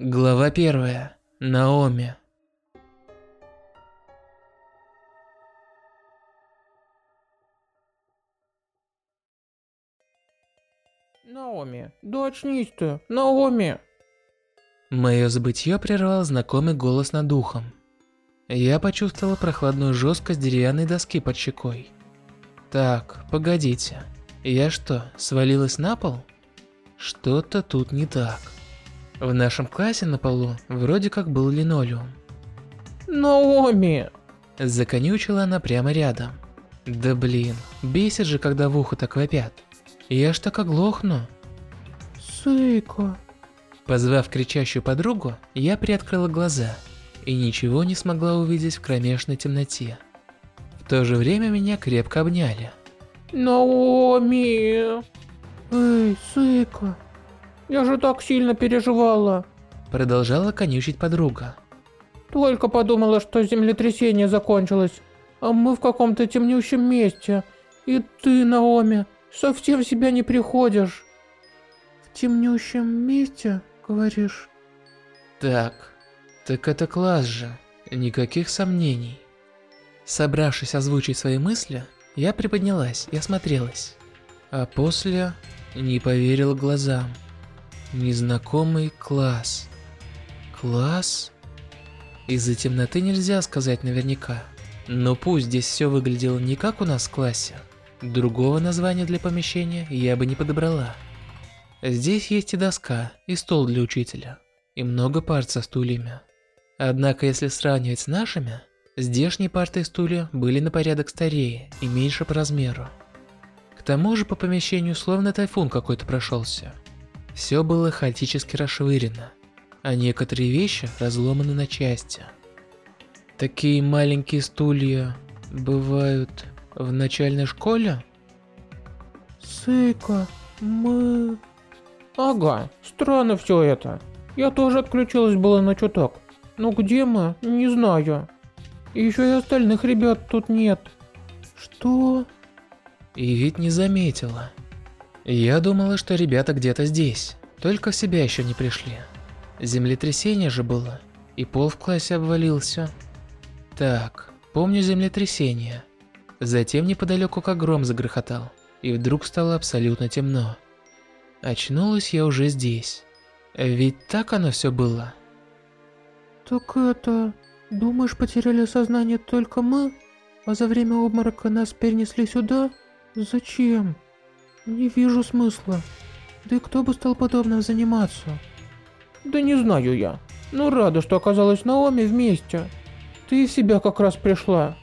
Глава первая. Наоми. Наоми, да очнись ты, Наоми! Мое забытье прервал знакомый голос над ухом. Я почувствовала прохладную жесткость деревянной доски под щекой. Так, погодите. Я что, свалилась на пол? Что-то тут не так. В нашем классе на полу вроде как был линолеум. Наоми! Законючила она прямо рядом. Да блин, бесит же, когда в ухо так вопят. Я ж так оглохну. Сыко. Позвав кричащую подругу, я приоткрыла глаза и ничего не смогла увидеть в кромешной темноте. В то же время меня крепко обняли. Наоми! Эй, Сыко, я же так сильно переживала. Продолжала конючить подруга. Только подумала, что землетрясение закончилось, а мы в каком-то темнющем месте. И ты, Наоми, совсем в себя не приходишь. В темнющем месте, говоришь? Так, так это класс же, никаких сомнений. Собравшись озвучить свои мысли, я приподнялась и осмотрелась. А после не поверил глазам. Незнакомый класс. Класс? Из-за темноты нельзя сказать наверняка. Но пусть здесь все выглядело не как у нас в классе, другого названия для помещения я бы не подобрала. Здесь есть и доска, и стол для учителя, и много парт со стульями. Однако если сравнивать с нашими, здешние парты и стулья были на порядок старее и меньше по размеру. К тому же по помещению словно тайфун какой-то прошелся. Все было хаотически расшвырено, а некоторые вещи разломаны на части. Такие маленькие стулья бывают в начальной школе? Сыка, мы... Ага, странно все это. Я тоже отключилась было на чуток. Но где мы, не знаю. Еще и остальных ребят тут нет. Что? И ведь не заметила. Я думала, что ребята где-то здесь, только в себя еще не пришли. Землетрясение же было, и пол в классе обвалился. Так, помню землетрясение. Затем неподалеку как гром загрохотал, и вдруг стало абсолютно темно. Очнулась я уже здесь. Ведь так оно все было. Так это... Думаешь, потеряли сознание только мы? А за время обморока нас перенесли сюда? Зачем? Не вижу смысла. Да и кто бы стал подобным заниматься? Да не знаю я. Но рада, что оказалась Наоми вместе. Ты в себя как раз пришла.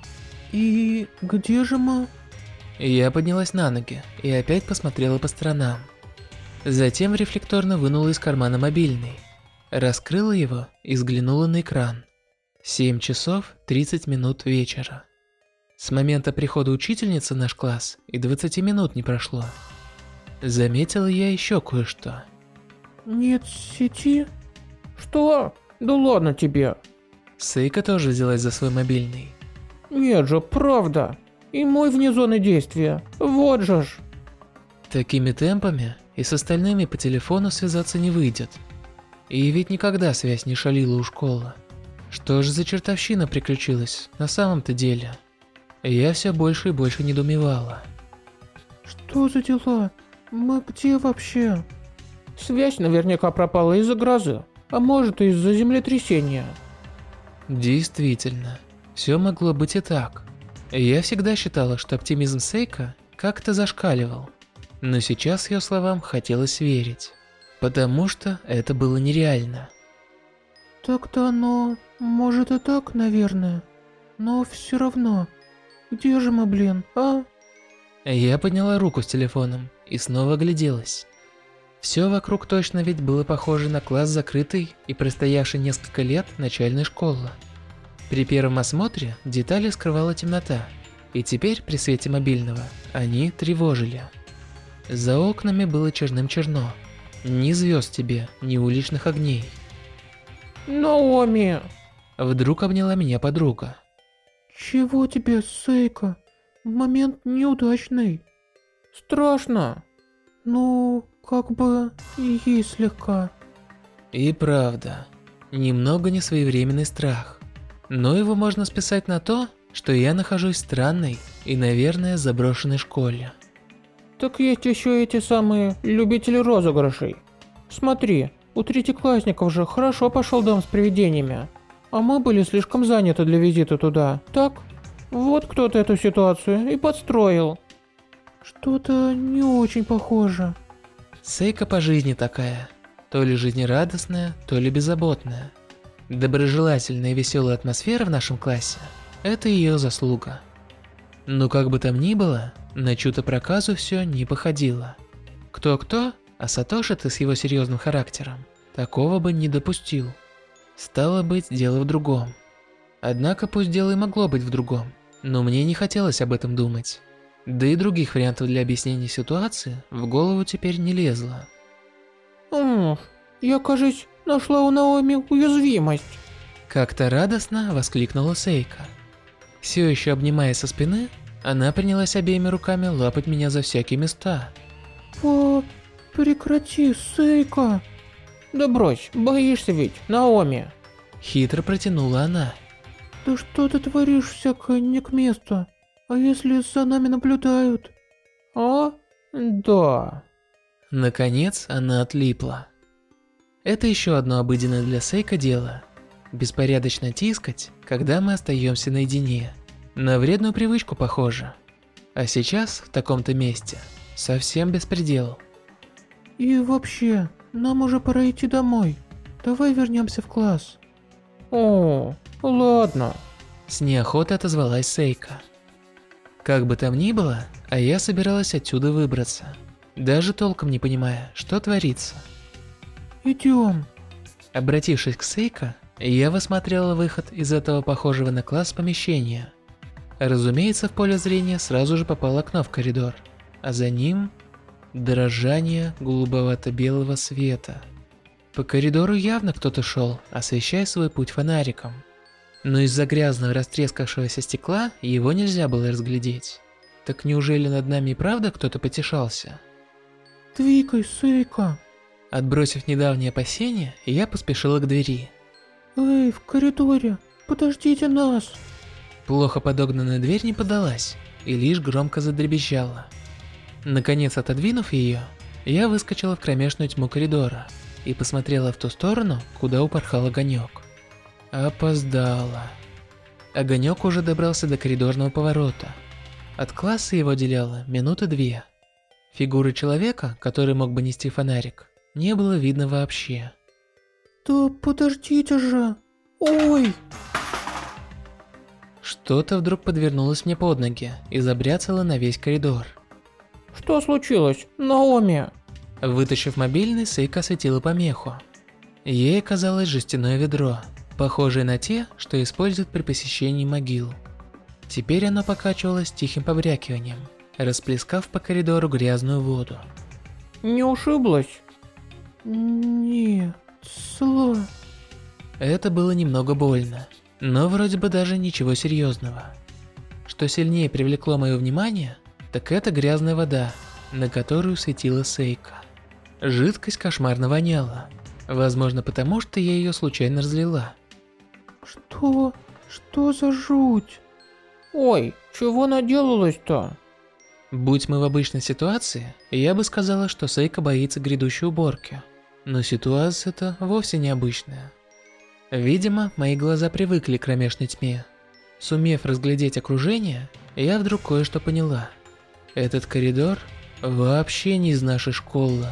И где же мы? Я поднялась на ноги и опять посмотрела по сторонам. Затем рефлекторно вынула из кармана мобильный. Раскрыла его и взглянула на экран. 7 часов 30 минут вечера. С момента прихода учительницы в наш класс и 20 минут не прошло. Заметила я еще кое-что. Нет сети? Что? Да ладно тебе. Сейка тоже взялась за свой мобильный. Нет же, правда. И мой вне зоны действия. Вот же ж. Такими темпами и с остальными по телефону связаться не выйдет. И ведь никогда связь не шалила у школы. Что же за чертовщина приключилась на самом-то деле? Я все больше и больше недоумевала. Что за дела? Мы где вообще? Связь наверняка пропала из-за грозы, а может и из-за землетрясения. Действительно, все могло быть и так. Я всегда считала, что оптимизм Сейка как-то зашкаливал. Но сейчас ее словам хотелось верить, потому что это было нереально. Так-то оно, может и так, наверное. Но все равно, где же мы, блин, а? Я подняла руку с телефоном и снова огляделась. Все вокруг точно ведь было похоже на класс закрытой и простоявшей несколько лет начальной школы. При первом осмотре детали скрывала темнота, и теперь при свете мобильного они тревожили. За окнами было черным-черно. Ни звезд тебе, ни уличных огней. Наоми! Вдруг обняла меня подруга. Чего тебе, Сейка? Момент неудачный. Страшно. Ну, как бы и есть слегка. И правда, немного несвоевременный страх. Но его можно списать на то, что я нахожусь в странной и, наверное, заброшенной школе. Так есть еще эти самые любители розыгрышей. Смотри, у третьеклассников же хорошо пошел дом с привидениями. А мы были слишком заняты для визита туда, так? Вот кто-то эту ситуацию и подстроил. Что-то не очень похоже. Сейка по жизни такая. То ли жизнерадостная, то ли беззаботная. Доброжелательная и веселая атмосфера в нашем классе – это ее заслуга. Но как бы там ни было, на чью-то проказу все не походило. Кто-кто, а Сатоши-то с его серьезным характером такого бы не допустил. Стало быть, дело в другом. Однако пусть дело и могло быть в другом, но мне не хотелось об этом думать. Да и других вариантов для объяснения ситуации в голову теперь не лезло. Ох, я, кажется, нашла у Наоми уязвимость. Как-то радостно воскликнула Сейка. Все еще обнимая со спины, она принялась обеими руками лапать меня за всякие места. По... прекрати, Сейка. Да брось, боишься ведь, Наоми. Хитро протянула она. Да что ты творишь всякое не к месту? А если за нами наблюдают? А? Да. Наконец она отлипла. Это еще одно обыденное для Сейка дело. Беспорядочно тискать, когда мы остаемся наедине. На вредную привычку похоже. А сейчас, в таком-то месте, совсем беспредел. И вообще, нам уже пора идти домой. Давай вернемся в класс. О, ладно. С неохотой отозвалась Сейка. Как бы там ни было, а я собиралась отсюда выбраться. Даже толком не понимая, что творится. Идем. Обратившись к Сейка, я высматривала выход из этого похожего на класс помещения. Разумеется, в поле зрения сразу же попало окно в коридор, а за ним дрожание голубовато-белого света. По коридору явно кто-то шел, освещая свой путь фонариком. Но из-за грязного растрескавшегося стекла его нельзя было разглядеть. Так неужели над нами и правда кто-то потешался? Двигай, Сейка. Отбросив недавние опасения, я поспешила к двери. Эй, в коридоре, подождите нас. Плохо подогнанная дверь не подалась и лишь громко задребезжала. Наконец отодвинув ее, я выскочила в кромешную тьму коридора и посмотрела в ту сторону, куда упорхал огонек. Опоздала. Огонек уже добрался до коридорного поворота. От класса его отделяло минуты две. Фигуры человека, который мог бы нести фонарик, не было видно вообще. Да подождите же. Ой! Что-то вдруг подвернулось мне под ноги и забряцало на весь коридор. Что случилось, Наоми? Вытащив мобильный, Сейка осветила помеху. Ей оказалось жестяное ведро, похожее на те, что используют при посещении могил. Теперь оно покачивалось тихим побрякиванием, расплескав по коридору грязную воду. Не ушиблась? Нет, сла. Это было немного больно, но вроде бы даже ничего серьезного. Что сильнее привлекло мое внимание, так это грязная вода, на которую светила Сейка. Жидкость кошмарно воняла, возможно потому, что я ее случайно разлила. Что? Что за жуть? Ой, чего наделалось-то? Будь мы в обычной ситуации, я бы сказала, что Сейка боится грядущей уборки. Но ситуация-то вовсе необычная. Видимо, мои глаза привыкли к кромешной тьме. Сумев разглядеть окружение, я вдруг кое-что поняла. Этот коридор вообще не из нашей школы.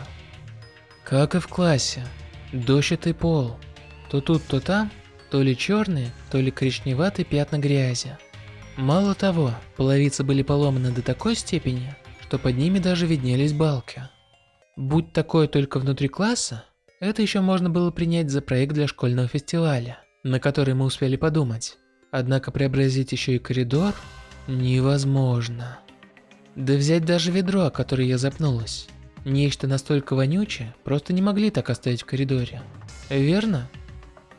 Как и в классе, дощатый пол. То тут, то там, то ли черные, то ли коричневатые пятна грязи. Мало того, половицы были поломаны до такой степени, что под ними даже виднелись балки. Будь такое только внутри класса, это еще можно было принять за проект для школьного фестиваля, на который мы успели подумать. Однако преобразить еще и коридор невозможно. Да взять даже ведро, о которое я запнулась. Нечто настолько вонючее просто не могли так оставить в коридоре. Верно?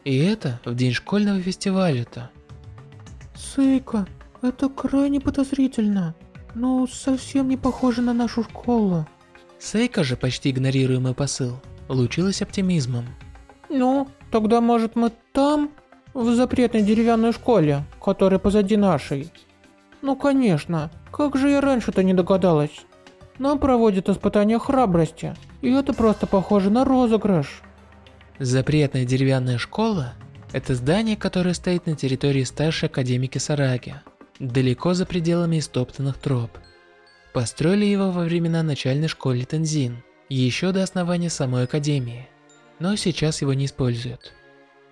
И это в день школьного фестиваля-то. Сейка, это крайне подозрительно. Ну, совсем не похоже на нашу школу. Сейка же, почти игнорируя мой посыл, лучилась оптимизмом. Ну, тогда может мы там, в запретной деревянной школе, которая позади нашей? Ну конечно, как же я раньше-то не догадалась. Нам проводят испытания храбрости, и это просто похоже на розыгрыш. Запретная деревянная школа – это здание, которое стоит на территории старшей академики Сараги, далеко за пределами истоптанных троп. Построили его во времена начальной школы Тензин, еще до основания самой академии, но сейчас его не используют.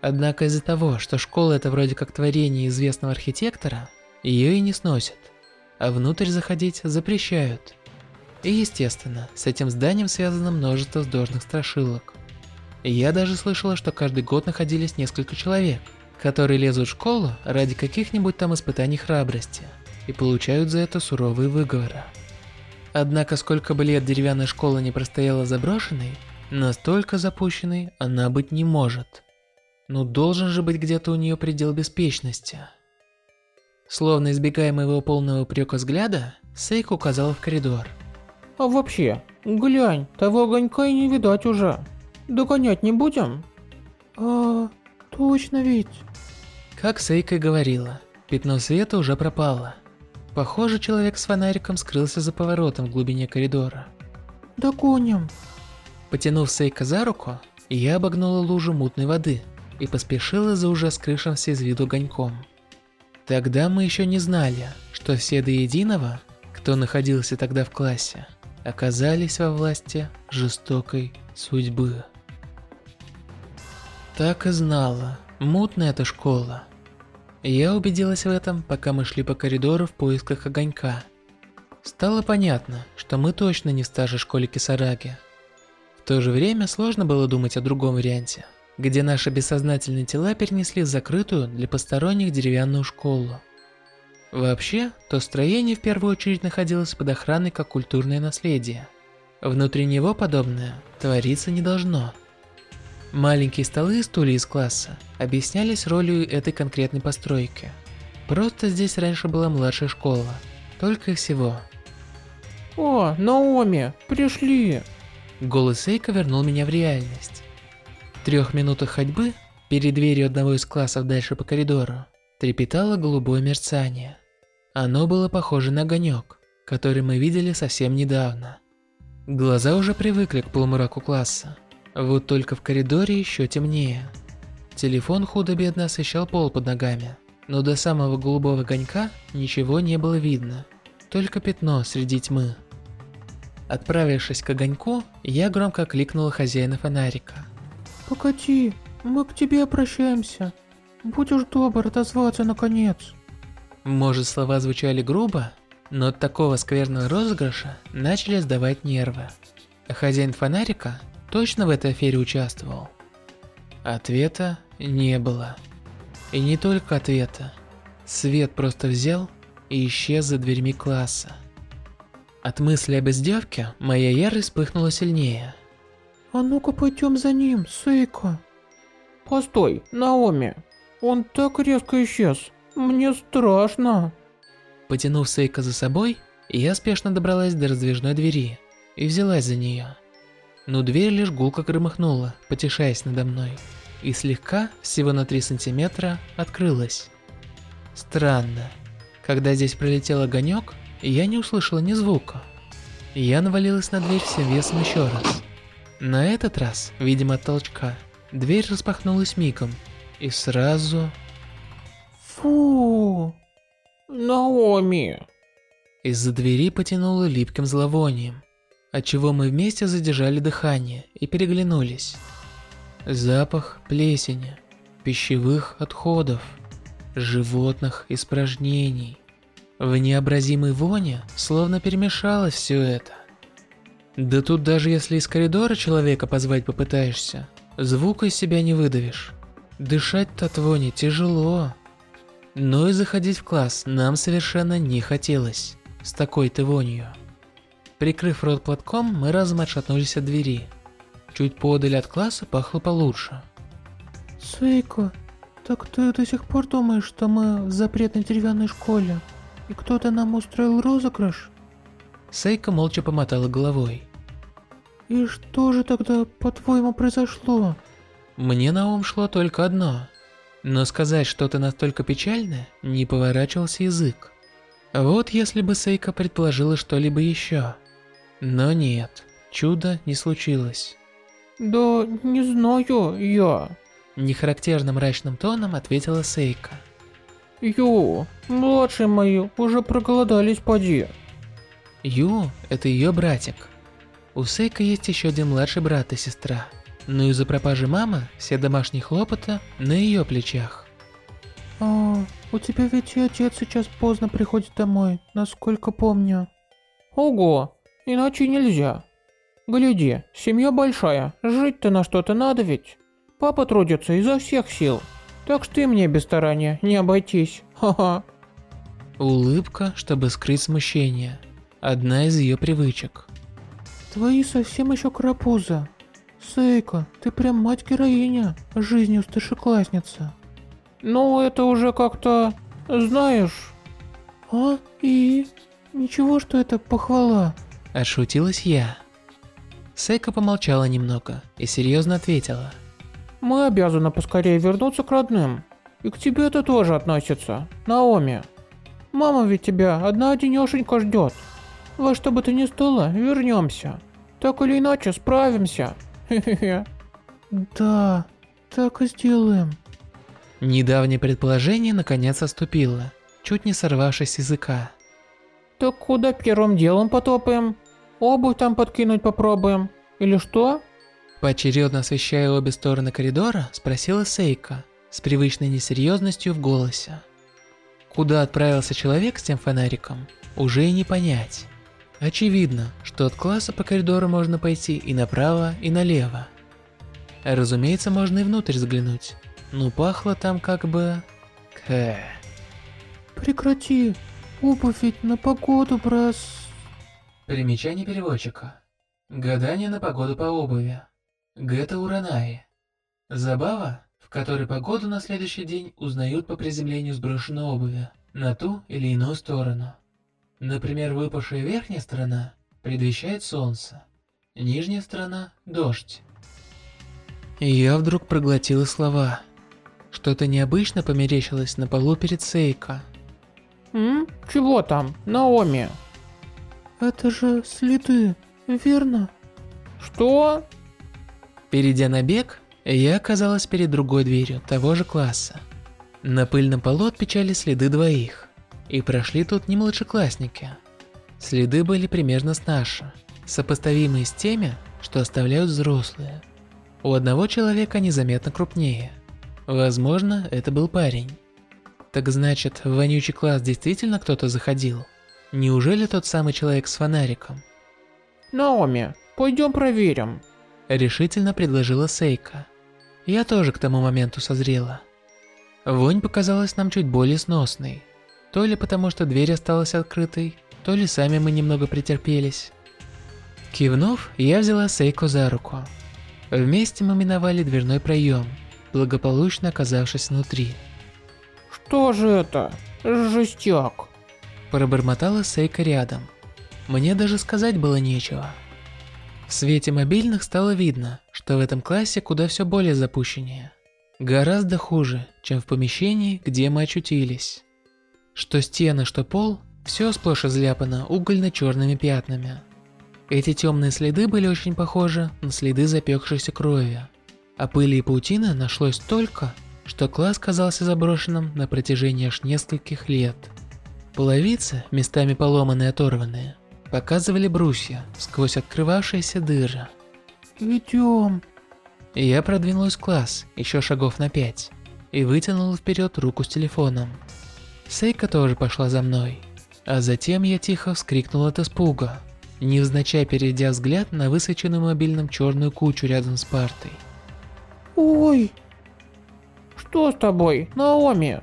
Однако из-за того, что школа это вроде как творение известного архитектора, ее и не сносят, а внутрь заходить запрещают. И естественно, с этим зданием связано множество сдожных страшилок. Я даже слышала, что каждый год находились несколько человек, которые лезут в школу ради каких-нибудь там испытаний храбрости и получают за это суровые выговоры. Однако сколько бы лет деревянная школа не простояла заброшенной, настолько запущенной она быть не может. Но должен же быть где-то у нее предел беспечности. Словно избегая моего полного упрека взгляда, Сейк указала в коридор. А вообще, глянь, того огонька и не видать уже. Догонять не будем? А, точно ведь. Как Сейка говорила, пятно света уже пропало. Похоже, человек с фонариком скрылся за поворотом в глубине коридора. Догоним. Потянув Сейка за руку, я обогнула лужу мутной воды и поспешила за уже скрывшимся из виду огоньком. Тогда мы еще не знали, что все до единого, кто находился тогда в классе, оказались во власти жестокой судьбы. Так и знала, мутная эта школа. Я убедилась в этом, пока мы шли по коридору в поисках огонька. Стало понятно, что мы точно не в старшей школе Кисараги. В то же время сложно было думать о другом варианте, где наши бессознательные тела перенесли в закрытую для посторонних деревянную школу. Вообще, то строение в первую очередь находилось под охраной как культурное наследие. Внутри него подобное твориться не должно. Маленькие столы и стулья из класса объяснялись ролью этой конкретной постройки. Просто здесь раньше была младшая школа, только и всего. О, Наоми, пришли! Голос Эйка вернул меня в реальность. В трех минутах ходьбы, перед дверью одного из классов дальше по коридору, трепетало голубое мерцание. Оно было похоже на огонек, который мы видели совсем недавно. Глаза уже привыкли к полумраку класса, вот только в коридоре еще темнее. Телефон худо-бедно освещал пол под ногами, но до самого голубого огонька ничего не было видно, только пятно среди тьмы. Отправившись к огоньку, я громко кликнула хозяина фонарика. «Погоди, мы к тебе обращаемся. Будь уж добр отозваться наконец». Может слова звучали грубо, но от такого скверного розыгрыша начали сдавать нервы. Хозяин фонарика точно в этой афере участвовал? Ответа не было. И не только ответа. Свет просто взял и исчез за дверьми класса. От мысли об издевке моя ярость вспыхнула сильнее. А ну-ка пойдем за ним, Сейко. Постой, Наоми. Он так резко исчез. Мне страшно. Потянув Сейка за собой, я спешно добралась до раздвижной двери и взялась за нее. Но дверь лишь гулко громыхнула, потешаясь надо мной, и слегка, всего на 3 сантиметра, открылась. Странно. Когда здесь пролетел огонек, я не услышала ни звука. Я навалилась на дверь всем весом еще раз. На этот раз, видимо от толчка, дверь распахнулась мигом, и сразу... Фу! Наоми! Из-за двери потянуло липким зловонием, отчего мы вместе задержали дыхание и переглянулись. Запах плесени, пищевых отходов, животных испражнений. В необразимой воне словно перемешалось все это. Да тут даже если из коридора человека позвать попытаешься, звука из себя не выдавишь. Дышать-то от вони тяжело. Но и заходить в класс нам совершенно не хотелось, с такой-то вонью. Прикрыв рот платком, мы разом отшатнулись от двери. Чуть подаль от класса пахло получше. Сейко, так ты до сих пор думаешь, что мы в запретной деревянной школе, и кто-то нам устроил розыгрыш? Сейка молча помотала головой. И что же тогда, по-твоему, произошло? Мне на ум шло только одно. Но сказать что-то настолько печальное не поворачивался язык. Вот если бы Сейка предположила что-либо еще. Но нет, чудо не случилось. Да не знаю я. Нехарактерным мрачным тоном ответила Сейка. Ю, младшие мои уже проголодались поди. Ю – это ее братик. У Сейка есть еще один младший брат и сестра. Но из-за пропажи мамы все домашние хлопоты на ее плечах. А, у тебя ведь и отец сейчас поздно приходит домой, насколько помню. Ого, иначе нельзя. Гляди, семья большая, жить-то на что-то надо ведь. Папа трудится изо всех сил, так что и мне без старания не обойтись, ха-ха. Улыбка, чтобы скрыть смущение. Одна из ее привычек. Твои совсем еще крапуза. Сейка, ты прям мать-героиня, жизнью старшеклассница. Ну, это уже как-то... знаешь... А? И? Ничего, что это похвала. Отшутилась я. Сейка помолчала немного и серьезно ответила. Мы обязаны поскорее вернуться к родным. И к тебе это тоже относится, Наоми. Мама ведь тебя одна одинешенька ждет. Во что бы ты ни стало, вернемся. Так или иначе справимся. Хе-хе-хе. Да, так и сделаем. Недавнее предположение наконец оступило, чуть не сорвавшись с языка. Так куда первым делом потопаем? Обувь там подкинуть попробуем. Или что? Поочередно освещая обе стороны коридора, спросила Сейка, с привычной несерьезностью в голосе. Куда отправился человек с тем фонариком, уже и не понять. Очевидно, что от класса по коридору можно пойти и направо, и налево. Разумеется, можно и внутрь взглянуть, но пахло там как бы... Кэ. Прекрати, обувь ведь на погоду брос... Примечание переводчика. Гадание на погоду по обуви. Гета Уранаи. Забава, в которой погоду на следующий день узнают по приземлению сброшенной обуви на ту или иную сторону. Например, выпавшая верхняя сторона предвещает солнце, нижняя сторона – дождь. Я вдруг проглотила слова. Что-то необычно померещилось на полу перед Сейко. М? Чего там, Наоми? Это же следы, верно? Что? Перейдя на бег, я оказалась перед другой дверью того же класса. На пыльном полу отпечали следы двоих, и прошли тут не младшеклассники. Следы были примерно с наши, сопоставимые с теми, что оставляют взрослые. У одного человека незаметно крупнее. Возможно, это был парень. Так значит, в вонючий класс действительно кто-то заходил? Неужели тот самый человек с фонариком? Наоми, пойдем проверим решительно предложила Сейка. Я тоже к тому моменту созрела. Вонь показалась нам чуть более сносной. То ли потому, что дверь осталась открытой, то ли сами мы немного претерпелись. Кивнув, я взяла Сейку за руку. Вместе мы миновали дверной проем, благополучно оказавшись внутри. «Что же это? Жестяк!» Пробормотала Сейка рядом. Мне даже сказать было нечего. В свете мобильных стало видно, что в этом классе куда все более запущеннее. Гораздо хуже, чем в помещении, где мы очутились. Что стены, что пол, все сплошь изляпано угольно-черными пятнами. Эти темные следы были очень похожи на следы запекшейся крови. А пыли и паутины нашлось столько, что класс казался заброшенным на протяжении аж нескольких лет. Половицы, местами поломанные и оторванные, показывали брусья сквозь открывавшиеся дыры. «Идем». Я продвинулась в класс, еще шагов на пять, и вытянула вперед руку с телефоном. Сейка тоже пошла за мной, а затем я тихо вскрикнула от испуга, невзначай перейдя взгляд на высоченную мобильном черную кучу рядом с партой. «Ой!» «Что с тобой, Наоми?»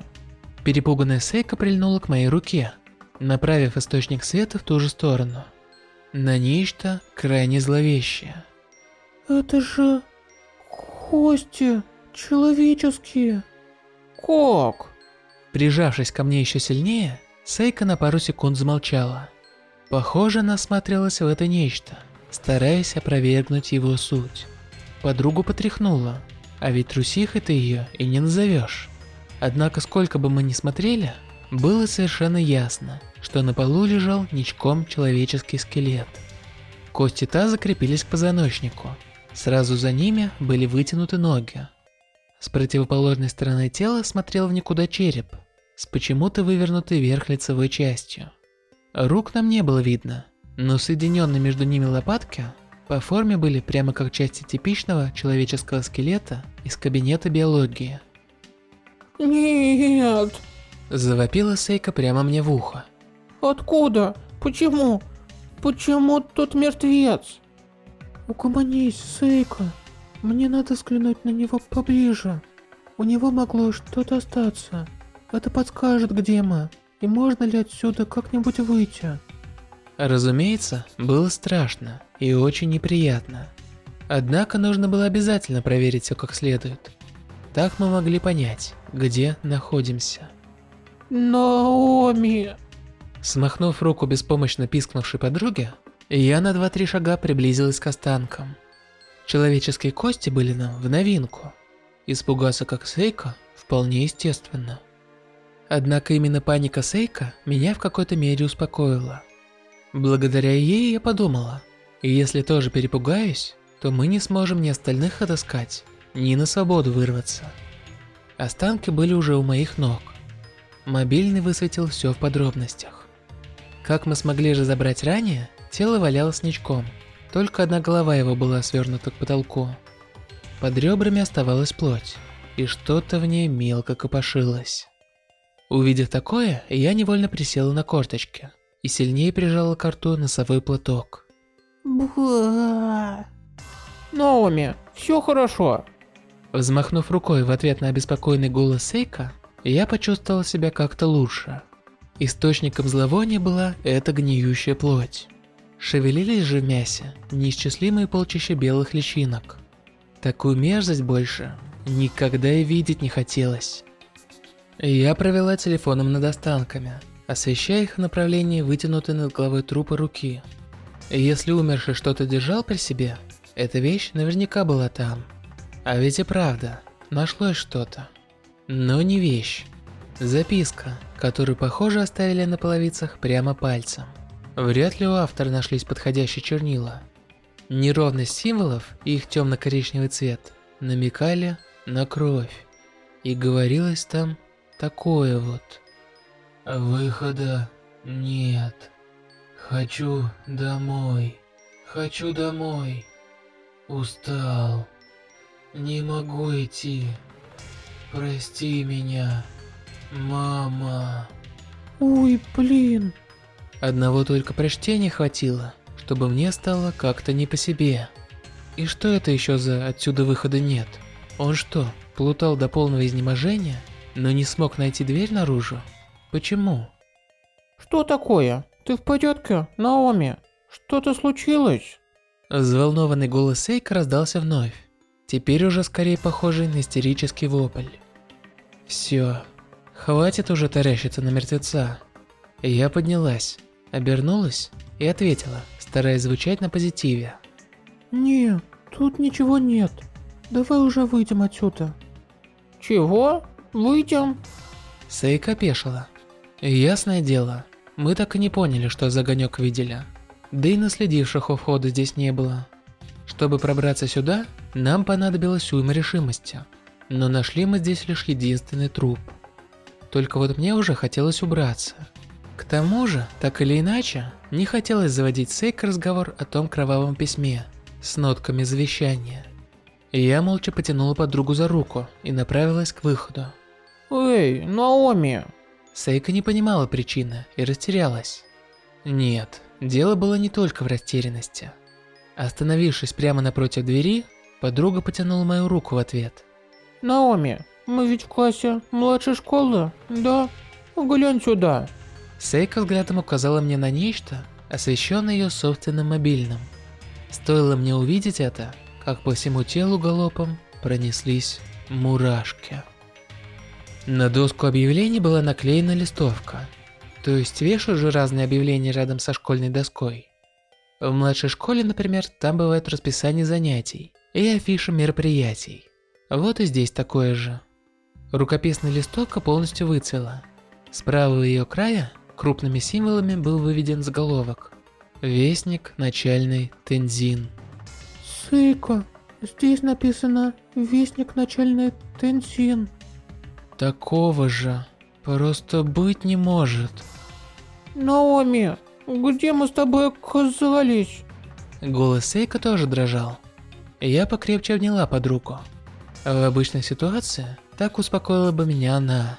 Перепуганная Сейка прильнула к моей руке, направив источник света в ту же сторону. На нечто крайне зловещее. Это же... кости человеческие. Как? Прижавшись ко мне еще сильнее, Сейка на пару секунд замолчала. Похоже, она смотрелась в это нечто, стараясь опровергнуть его суть. Подругу потряхнула. А ведь трусихой ты ее и не назовешь. Однако сколько бы мы ни смотрели, было совершенно ясно, что на полу лежал ничком человеческий скелет. Кости таза закрепились к позвоночнику. Сразу за ними были вытянуты ноги. С противоположной стороны тела смотрел в никуда череп, с почему-то вывернутой вверх лицевой частью. Рук нам не было видно, но соединенные между ними лопатки по форме были прямо как части типичного человеческого скелета из кабинета биологии. Нет. Завопила Сейка прямо мне в ухо. Откуда? Почему? Почему тут мертвец? Угомонись, Сейка. Мне надо взглянуть на него поближе. У него могло что-то остаться. Это подскажет, где мы, и можно ли отсюда как-нибудь выйти. Разумеется, было страшно и очень неприятно. Однако нужно было обязательно проверить все как следует. Так мы могли понять, где находимся. Наоми! Смахнув руку беспомощно пискнувшей подруги, я на два-три шага приблизилась к останкам. Человеческие кости были нам в новинку. Испугаться как Сейка вполне естественно. Однако именно паника Сейка меня в какой-то мере успокоила. Благодаря ей я подумала, если тоже перепугаюсь, то мы не сможем ни остальных отыскать, ни на свободу вырваться. Останки были уже у моих ног. Мобильный высветил все в подробностях. Как мы смогли же забрать ранее, тело валялось ничком, только одна голова его была свернута к потолку. Под ребрами оставалась плоть, и что-то в ней мелко копошилось. Увидев такое, я невольно присела на корточки и сильнее прижала к рту носовой платок. Бха. Наоми, все хорошо. Взмахнув рукой в ответ на обеспокоенный голос Сейка, я почувствовал себя как-то лучше. Источником зловония была эта гниющая плоть. Шевелились же в мясе неисчислимые полчища белых личинок. Такую мерзость больше никогда и видеть не хотелось. Я провела телефоном над останками, освещая их в направлении вытянутой над головой трупа руки. Если умерший что-то держал при себе, эта вещь наверняка была там. А ведь и правда, нашлось что-то. Но не вещь. Записка, которую, похоже, оставили на половицах прямо пальцем. Вряд ли у автора нашлись подходящие чернила. Неровность символов и их темно-коричневый цвет намекали на кровь. И говорилось там такое вот. Выхода нет. Хочу домой. Хочу домой. Устал. Не могу идти. Прости меня, мама. Ой, блин. Одного только прочтения хватило, чтобы мне стало как-то не по себе. И что это еще за отсюда выхода нет? Он что, плутал до полного изнеможения? но не смог найти дверь наружу? Почему? Что такое? Ты в порядке, Наоми? Что-то случилось? Взволнованный голос Эйка раздался вновь, теперь уже скорее похожий на истерический вопль. Все, хватит уже таращиться на мертвеца. Я поднялась, обернулась и ответила, стараясь звучать на позитиве. Не, тут ничего нет. Давай уже выйдем отсюда. Чего? Выйдем. Сейка пешила. Ясное дело, мы так и не поняли, что за огонек видели. Да и наследивших у входа здесь не было. Чтобы пробраться сюда, нам понадобилось уйма решимости. Но нашли мы здесь лишь единственный труп. Только вот мне уже хотелось убраться. К тому же, так или иначе, не хотелось заводить Сейк разговор о том кровавом письме с нотками завещания. Я молча потянула подругу за руку и направилась к выходу. Эй, Наоми! Сейка не понимала причины и растерялась. Нет, дело было не только в растерянности. Остановившись прямо напротив двери, подруга потянула мою руку в ответ. Наоми, мы ведь в классе младшей школы, да? Глянь сюда. Сейка взглядом указала мне на нечто, освещенное ее собственным мобильным. Стоило мне увидеть это, как по всему телу галопом пронеслись мурашки. На доску объявлений была наклеена листовка. То есть вешают же разные объявления рядом со школьной доской. В младшей школе, например, там бывает расписание занятий и афиша мероприятий. Вот и здесь такое же. Рукописный листок полностью выцвела. С правого ее края крупными символами был выведен заголовок. Вестник начальный Тензин. Сейка, здесь написано Вестник начальный Тензин. Такого же просто быть не может. Наоми, где мы с тобой оказались? Голос Сейка тоже дрожал. Я покрепче обняла подругу. В обычной ситуации так успокоила бы меня она.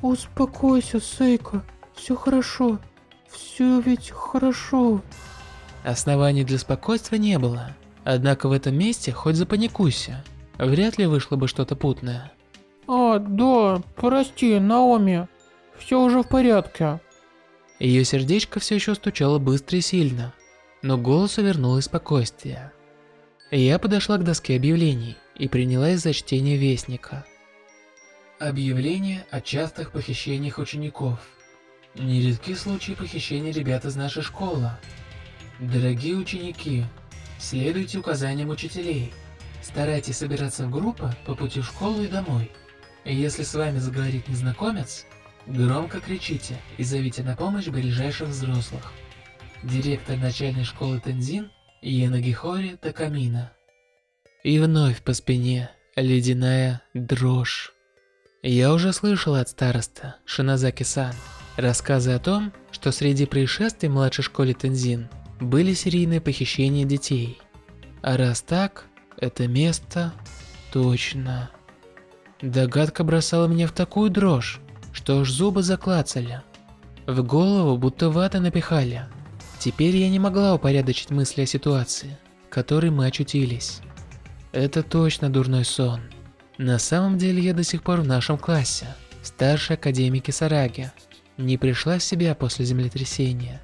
Успокойся, Сейка, все хорошо. Все ведь хорошо. Оснований для спокойствия не было. Однако в этом месте хоть запаникуйся. Вряд ли вышло бы что-то путное. А, да, прости, Наоми. Все уже в порядке. Ее сердечко все еще стучало быстро и сильно, но голосу вернулось спокойствие. Я подошла к доске объявлений и принялась за чтение Вестника. Объявление о частых похищениях учеников. Нередки случаи похищения ребят из нашей школы. Дорогие ученики, следуйте указаниям учителей. Старайтесь собираться в группы по пути в школу и домой. Если с вами заговорит незнакомец, Громко кричите и зовите на помощь ближайших взрослых. Директор начальной школы Тензин Янагихори Такамина. И вновь по спине ледяная дрожь. Я уже слышал от староста Шиназаки-сан рассказы о том, что среди происшествий в младшей школе Тензин были серийные похищения детей. А раз так, это место точно. Догадка бросала меня в такую дрожь, что аж зубы заклацали. В голову будто вата напихали. Теперь я не могла упорядочить мысли о ситуации, в которой мы очутились. Это точно дурной сон. На самом деле я до сих пор в нашем классе, старшей академики Сараги. Не пришла в себя после землетрясения.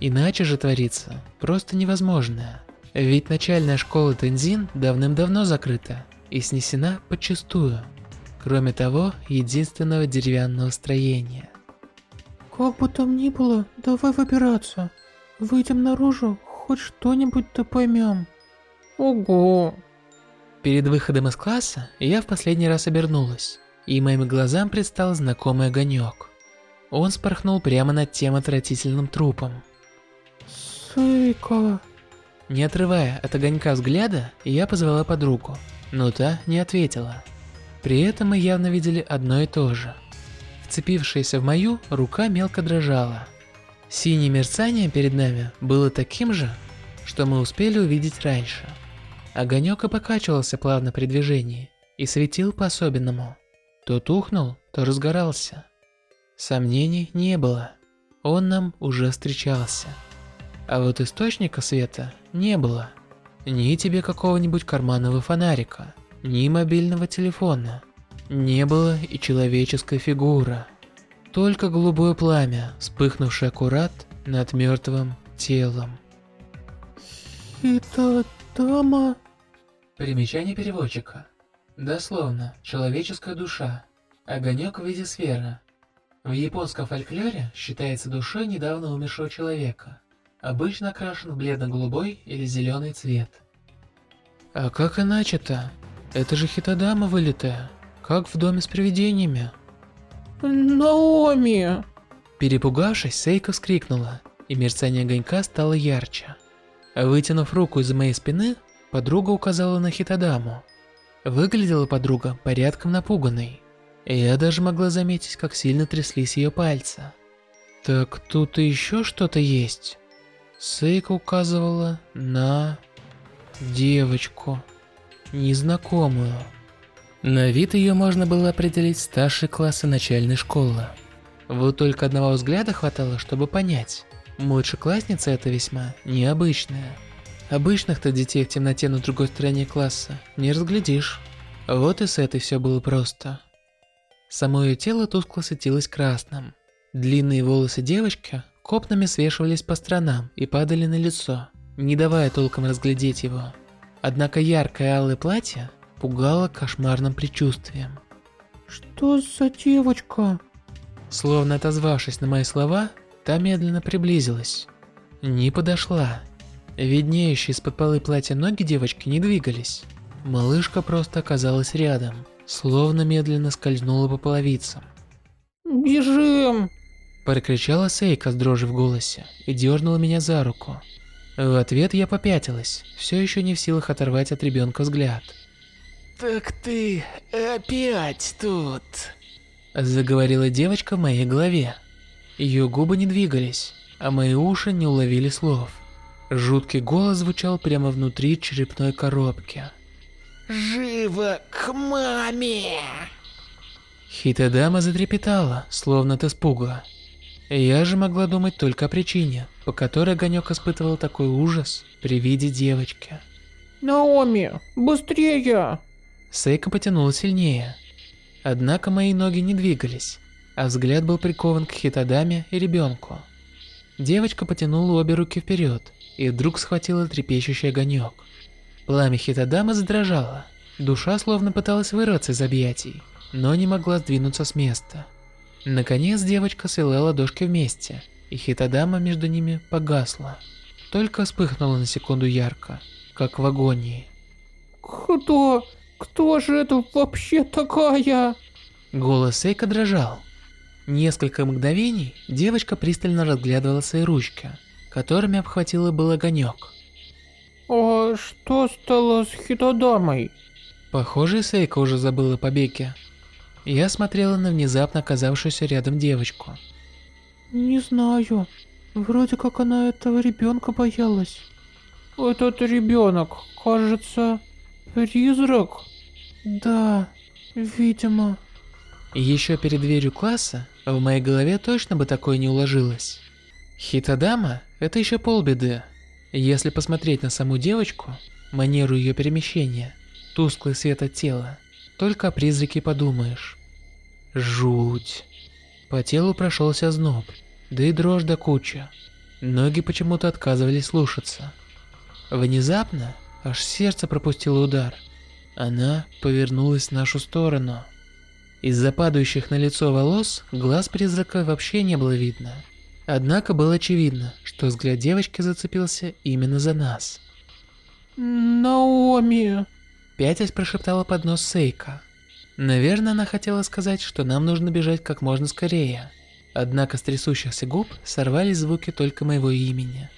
Иначе же творится просто невозможное. Ведь начальная школа Тензин давным-давно закрыта и снесена подчистую кроме того, единственного деревянного строения. Как бы там ни было, давай выбираться. Выйдем наружу, хоть что-нибудь-то поймем. Ого. Перед выходом из класса я в последний раз обернулась, и моим глазам предстал знакомый огонек. Он спорхнул прямо над тем отвратительным трупом. Сейка. Не отрывая от огонька взгляда, я позвала подругу, но та не ответила. При этом мы явно видели одно и то же. Вцепившаяся в мою, рука мелко дрожала. Синее мерцание перед нами было таким же, что мы успели увидеть раньше. Огонек и покачивался плавно при движении и светил по-особенному. То тухнул, то разгорался. Сомнений не было. Он нам уже встречался. А вот источника света не было. Ни тебе какого-нибудь карманного фонарика – ни мобильного телефона. Не было и человеческой фигуры. Только голубое пламя, вспыхнувшее аккурат над мертвым телом. Это дама... Примечание переводчика. Дословно, человеческая душа. Огонек в виде сферы. В японском фольклоре считается душой недавно умершего человека. Обычно окрашен в бледно-голубой или зеленый цвет. А как иначе-то? Это же Хитодама вылитая, как в доме с привидениями. Наоми! Перепугавшись, Сейка вскрикнула, и мерцание огонька стало ярче. Вытянув руку из моей спины, подруга указала на Хитодаму. Выглядела подруга порядком напуганной. Я даже могла заметить, как сильно тряслись ее пальцы. Так тут еще что-то есть. Сейка указывала на девочку незнакомую. На вид ее можно было определить старший класса начальной школы. Вот только одного взгляда хватало, чтобы понять. Младшеклассница это весьма необычная. Обычных-то детей в темноте на другой стороне класса не разглядишь. Вот и с этой все было просто. Само ее тело тускло светилось красным. Длинные волосы девочки копнами свешивались по сторонам и падали на лицо, не давая толком разглядеть его. Однако яркое алое платье пугало кошмарным предчувствием. «Что за девочка?» Словно отозвавшись на мои слова, та медленно приблизилась. Не подошла. Виднеющие из-под полы платья ноги девочки не двигались. Малышка просто оказалась рядом, словно медленно скользнула по половицам. Бежим! Прокричала Сейка с дрожью в голосе и дернула меня за руку. В ответ я попятилась, все еще не в силах оторвать от ребенка взгляд. «Так ты опять тут?» Заговорила девочка в моей голове. Ее губы не двигались, а мои уши не уловили слов. Жуткий голос звучал прямо внутри черепной коробки. «Живо к маме!» Хитадама затрепетала, словно от испуга. Я же могла думать только о причине, по которой Огонек испытывал такой ужас при виде девочки. Наоми, быстрее! Сейка потянула сильнее. Однако мои ноги не двигались, а взгляд был прикован к Хитадаме и ребенку. Девочка потянула обе руки вперед и вдруг схватила трепещущий огонек. Пламя Хитадамы задрожало, душа словно пыталась вырваться из объятий, но не могла сдвинуться с места. Наконец девочка свела ладошки вместе, и Хитадама между ними погасла. Только вспыхнула на секунду ярко, как в агонии. Кто? Кто же это вообще такая? Голос Эйка дрожал. Несколько мгновений девочка пристально разглядывала свои ручки, которыми обхватила был огонек. А что стало с Хитодамой? Похоже, Сейка уже забыла о побеге. Я смотрела на внезапно оказавшуюся рядом девочку. Не знаю. Вроде как она этого ребенка боялась. Этот ребенок, кажется, призрак? Да, видимо. Еще перед дверью класса в моей голове точно бы такое не уложилось. Хитадама – это еще полбеды. Если посмотреть на саму девочку, манеру ее перемещения, тусклый свет от тела, только о призраке подумаешь. Жуть. По телу прошелся зноб, да и дрожь до кучи. Ноги почему-то отказывались слушаться. Внезапно аж сердце пропустило удар. Она повернулась в нашу сторону. Из-за падающих на лицо волос глаз призрака вообще не было видно. Однако было очевидно, что взгляд девочки зацепился именно за нас. Наоми. Пятясь прошептала под нос Сейка. Наверное, она хотела сказать, что нам нужно бежать как можно скорее. Однако с трясущихся губ сорвались звуки только моего имени.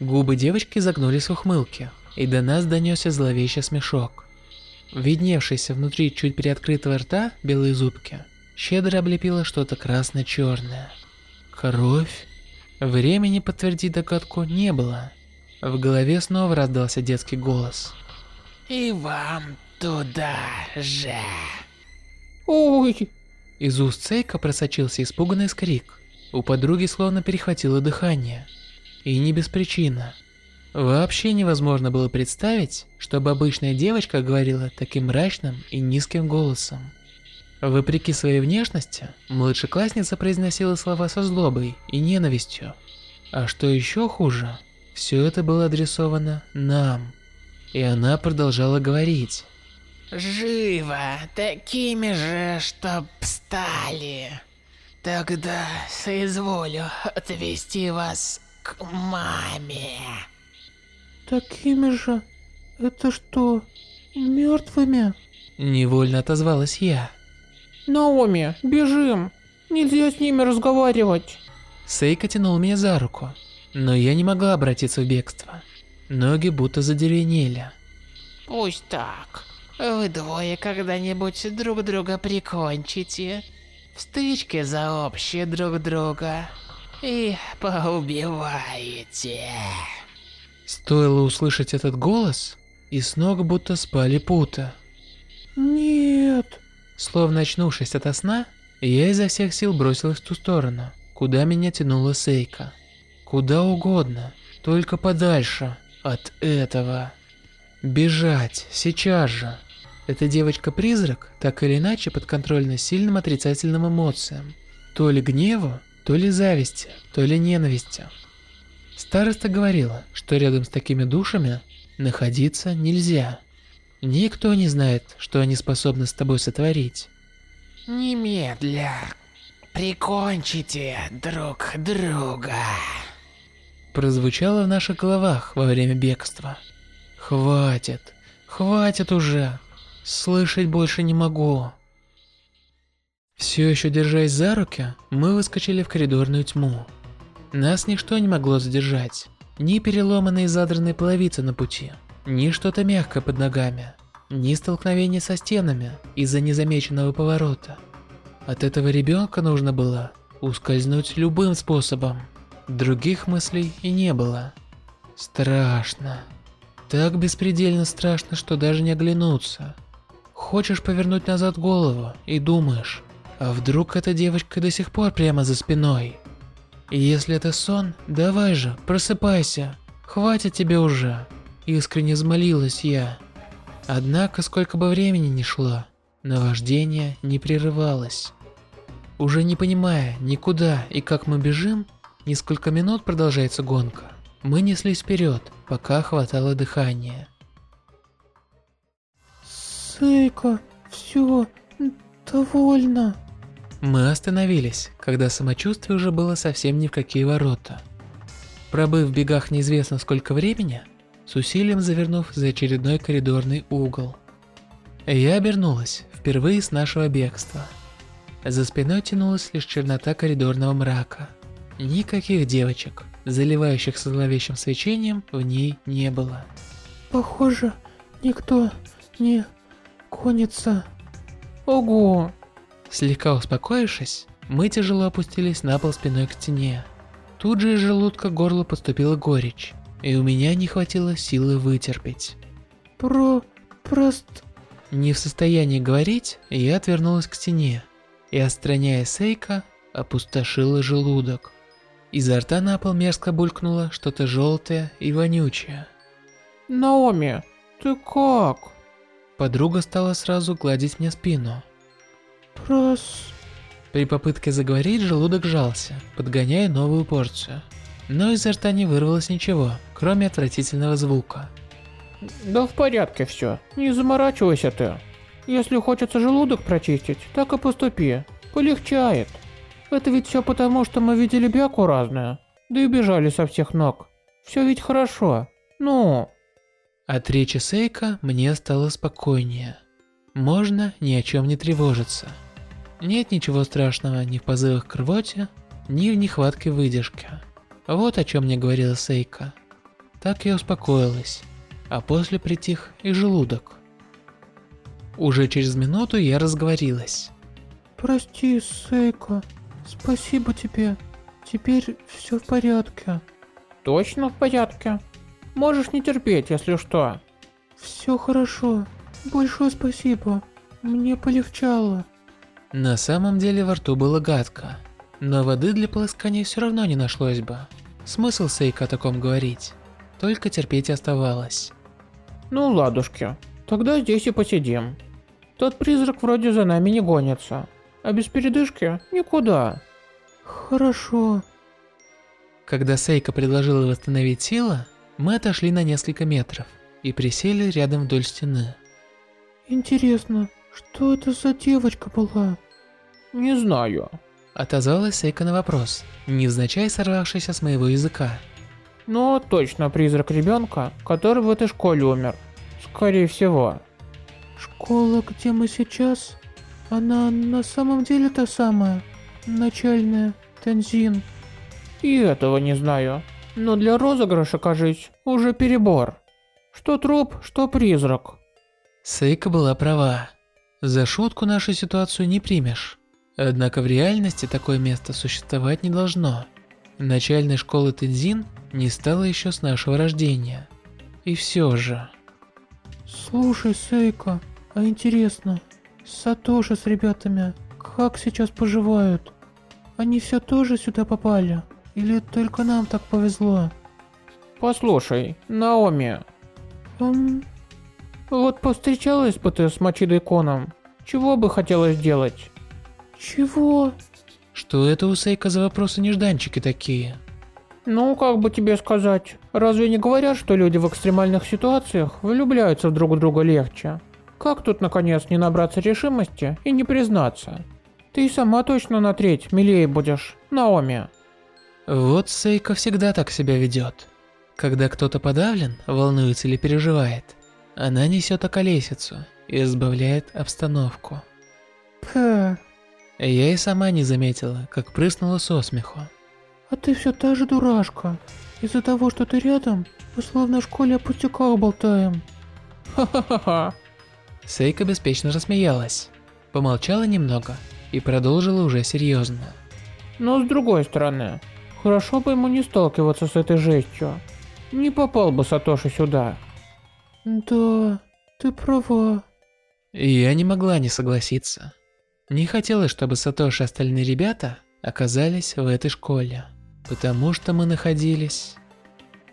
Губы девочки загнулись в ухмылке, и до нас донесся зловещий смешок. Видневшийся внутри чуть приоткрытого рта белые зубки щедро облепило что-то красно-черное. Кровь? Времени подтвердить догадку не было. В голове снова раздался детский голос. «И вам туда же!» Ой! Из уст Сейка просочился испуганный скрик. У подруги словно перехватило дыхание. И не без причины. Вообще невозможно было представить, чтобы обычная девочка говорила таким мрачным и низким голосом. Вопреки своей внешности, младшеклассница произносила слова со злобой и ненавистью. А что еще хуже, все это было адресовано нам. И она продолжала говорить. «Живо, такими же, чтоб стали. Тогда соизволю отвезти вас к маме». Такими же? Это что, мертвыми? Невольно отозвалась я. Наоми, бежим. Нельзя с ними разговаривать. Сейка тянул меня за руку, но я не могла обратиться в бегство. Ноги будто задеревенели. Пусть так. Вы двое когда-нибудь друг друга прикончите. В стычке за общее друг друга. И поубиваете. Стоило услышать этот голос, и с ног будто спали пута. Нет. Словно очнувшись ото сна, я изо всех сил бросилась в ту сторону, куда меня тянула Сейка. Куда угодно, только подальше от этого. Бежать, сейчас же. Эта девочка-призрак так или иначе подконтрольна сильным отрицательным эмоциям. То ли гневу, то ли зависти, то ли ненависти. Староста говорила, что рядом с такими душами находиться нельзя. Никто не знает, что они способны с тобой сотворить. Немедля. Прикончите друг друга. Прозвучало в наших головах во время бегства. Хватит. Хватит уже. Слышать больше не могу. Все еще держась за руки, мы выскочили в коридорную тьму. Нас ничто не могло задержать. Ни переломанные задранные половицы на пути, ни что-то мягкое под ногами, ни столкновение со стенами из-за незамеченного поворота. От этого ребенка нужно было ускользнуть любым способом. Других мыслей и не было. Страшно. Так беспредельно страшно, что даже не оглянуться. Хочешь повернуть назад голову и думаешь, а вдруг эта девочка до сих пор прямо за спиной? Если это сон, давай же, просыпайся. Хватит тебе уже. Искренне взмолилась я. Однако, сколько бы времени ни шло, наваждение не прерывалось. Уже не понимая никуда и как мы бежим, несколько минут продолжается гонка. Мы неслись вперед, пока хватало дыхания. Сейка, все, довольно. Мы остановились, когда самочувствие уже было совсем ни в какие ворота. Пробыв в бегах неизвестно сколько времени, с усилием завернув за очередной коридорный угол. Я обернулась, впервые с нашего бегства. За спиной тянулась лишь чернота коридорного мрака. Никаких девочек, заливающихся зловещим свечением, в ней не было. Похоже, никто не гонится. Ого! Слегка успокоившись, мы тяжело опустились на пол спиной к стене. Тут же из желудка к горлу поступила горечь, и у меня не хватило силы вытерпеть. Про... прост... Не в состоянии говорить, я отвернулась к стене и, отстраняя Сейка, опустошила желудок. Изо рта на пол мерзко булькнуло что-то желтое и вонючее. Наоми, ты как? Подруга стала сразу гладить мне спину. Прос... При попытке заговорить желудок жался, подгоняя новую порцию. Но изо рта не вырвалось ничего, кроме отвратительного звука. Да в порядке все, не заморачивайся ты. Если хочется желудок прочистить, так и поступи. Полегчает. Это ведь все потому, что мы видели бяку разную. Да и бежали со всех ног. Все ведь хорошо. Ну... От речи Сейка мне стало спокойнее. Можно ни о чем не тревожиться. Нет ничего страшного ни в позывах к рвоте, ни в нехватке выдержки. Вот о чем мне говорила Сейка. Так я успокоилась, а после притих и желудок. Уже через минуту я разговорилась. Прости, Сейка. Спасибо тебе. Теперь все в порядке. Точно в порядке? Можешь не терпеть, если что. Все хорошо. Большое спасибо. Мне полегчало. На самом деле во рту было гадко, но воды для полоскания все равно не нашлось бы. Смысл Сейка о таком говорить? Только терпеть оставалось. Ну ладушки, тогда здесь и посидим. Тот призрак вроде за нами не гонится, а без передышки никуда. Хорошо. Когда Сейка предложила восстановить силы, мы отошли на несколько метров и присели рядом вдоль стены. Интересно, что это за девочка была? Не знаю. Отозвалась Сейка на вопрос, невзначай сорвавшийся с моего языка. Но точно призрак ребенка, который в этой школе умер. Скорее всего. Школа, где мы сейчас, она на самом деле та самая, начальная, Тензин. И этого не знаю. Но для розыгрыша, кажись, уже перебор. Что труп, что призрак. Сейка была права. За шутку нашу ситуацию не примешь. Однако в реальности такое место существовать не должно. Начальной школы Тензин не стало еще с нашего рождения. И все же... Слушай, Сейка, а интересно, Сатоши с ребятами как сейчас поживают? Они все тоже сюда попали? Или только нам так повезло? Послушай, Наоми. Эм... Вот повстречалась бы ты с Мачидой Коном. Чего бы хотелось сделать? Чего? Что это у Сейка за вопросы-нежданчики такие? Ну, как бы тебе сказать, разве не говорят, что люди в экстремальных ситуациях влюбляются в друг друга легче? Как тут наконец не набраться решимости и не признаться? Ты сама точно на треть милее будешь, Наоми. Вот Сейка всегда так себя ведет. Когда кто-то подавлен, волнуется или переживает, Она несет околесицу и избавляет обстановку. Пэ, Я и сама не заметила, как прыснула со смеху. а ты все та же дурашка. Из-за того, что ты рядом, мы словно в школе о пустяках болтаем. Ха-ха-ха. Сейка беспечно рассмеялась, помолчала немного и продолжила уже серьезно. Но с другой стороны, хорошо бы ему не сталкиваться с этой жестью. Не попал бы Сатоши сюда. Да, ты права. И я не могла не согласиться. Не хотелось, чтобы Сатоши и остальные ребята оказались в этой школе, потому что мы находились...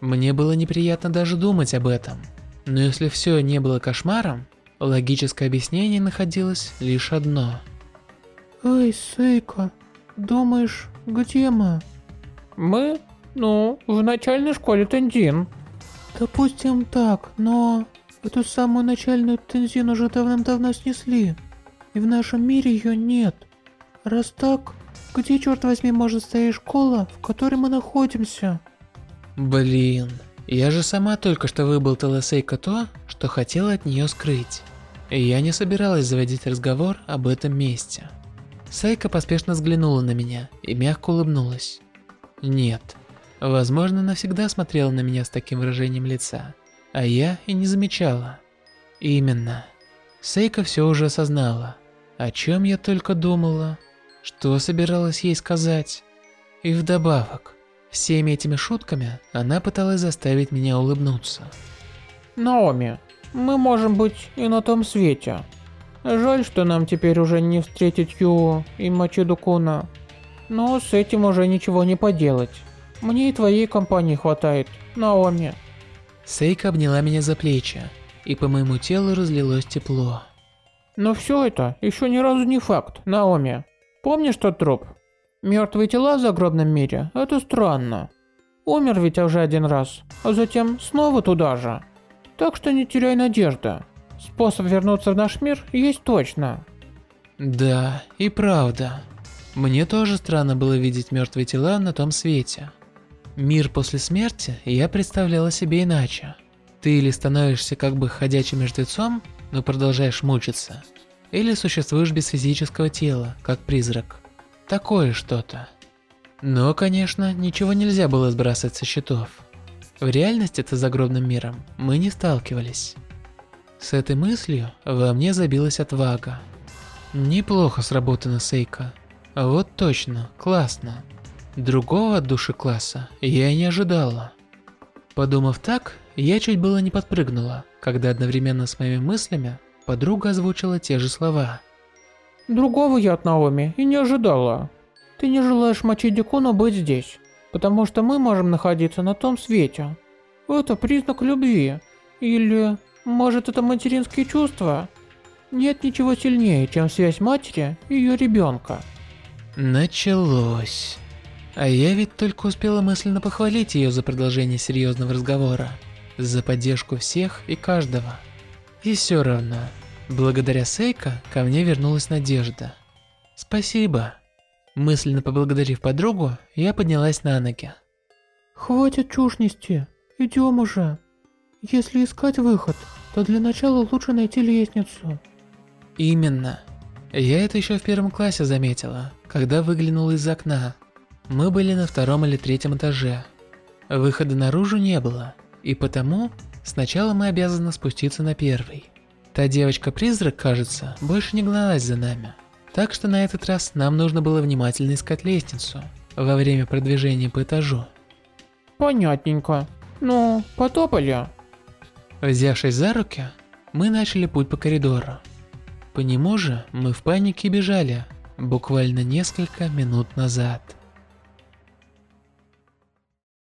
Мне было неприятно даже думать об этом, но если все не было кошмаром, логическое объяснение находилось лишь одно. Эй, Сейка, думаешь, где мы? Мы? Ну, в начальной школе Тензин. Допустим так, но эту самую начальную Тензин уже давным-давно снесли, и в нашем мире ее нет. Раз так, где, черт возьми, может стоять школа, в которой мы находимся? Блин, я же сама только что выболтала Сейка то, что хотела от нее скрыть. И я не собиралась заводить разговор об этом месте. Сейка поспешно взглянула на меня и мягко улыбнулась. Нет, возможно, она всегда смотрела на меня с таким выражением лица, а я и не замечала. Именно. Сейка все уже осознала. О чем я только думала, что собиралась ей сказать. И вдобавок, всеми этими шутками она пыталась заставить меня улыбнуться. Наоми, мы можем быть и на том свете. Жаль, что нам теперь уже не встретить Ю и Мачиду Куна. Но с этим уже ничего не поделать. Мне и твоей компании хватает, Наоми. Сейка обняла меня за плечи, и по моему телу разлилось тепло. Но все это еще ни разу не факт, Наоми. Помнишь тот труп? Мертвые тела в загробном мире – это странно. Умер ведь уже один раз, а затем снова туда же. Так что не теряй надежды. Способ вернуться в наш мир есть точно. Да, и правда. Мне тоже странно было видеть мертвые тела на том свете. Мир после смерти я представляла себе иначе. Ты или становишься как бы ходячим мертвецом, но продолжаешь мучиться, или существуешь без физического тела, как призрак. Такое что-то. Но, конечно, ничего нельзя было сбрасывать со счетов. В реальности-то с загробным миром мы не сталкивались. С этой мыслью во мне забилась отвага. Неплохо сработано, Сейка. Вот точно, классно. Другого от души класса я и не ожидала. Подумав так, я чуть было не подпрыгнула, когда одновременно с моими мыслями подруга озвучила те же слова. Другого я от Наоми и не ожидала. Ты не желаешь Мачиди Куна быть здесь, потому что мы можем находиться на том свете. Это признак любви. Или, может, это материнские чувства? Нет ничего сильнее, чем связь матери и ее ребенка. Началось. А я ведь только успела мысленно похвалить ее за продолжение серьезного разговора, за поддержку всех и каждого. И все равно, благодаря Сейка ко мне вернулась надежда. Спасибо. Мысленно поблагодарив подругу, я поднялась на ноги. Хватит чушь нести, идем уже. Если искать выход, то для начала лучше найти лестницу. Именно. Я это еще в первом классе заметила, когда выглянула из окна. Мы были на втором или третьем этаже. Выхода наружу не было, и потому сначала мы обязаны спуститься на первый. Та девочка-призрак, кажется, больше не гналась за нами. Так что на этот раз нам нужно было внимательно искать лестницу во время продвижения по этажу. Понятненько. Ну, потопали. Взявшись за руки, мы начали путь по коридору. По нему же мы в панике бежали, буквально несколько минут назад.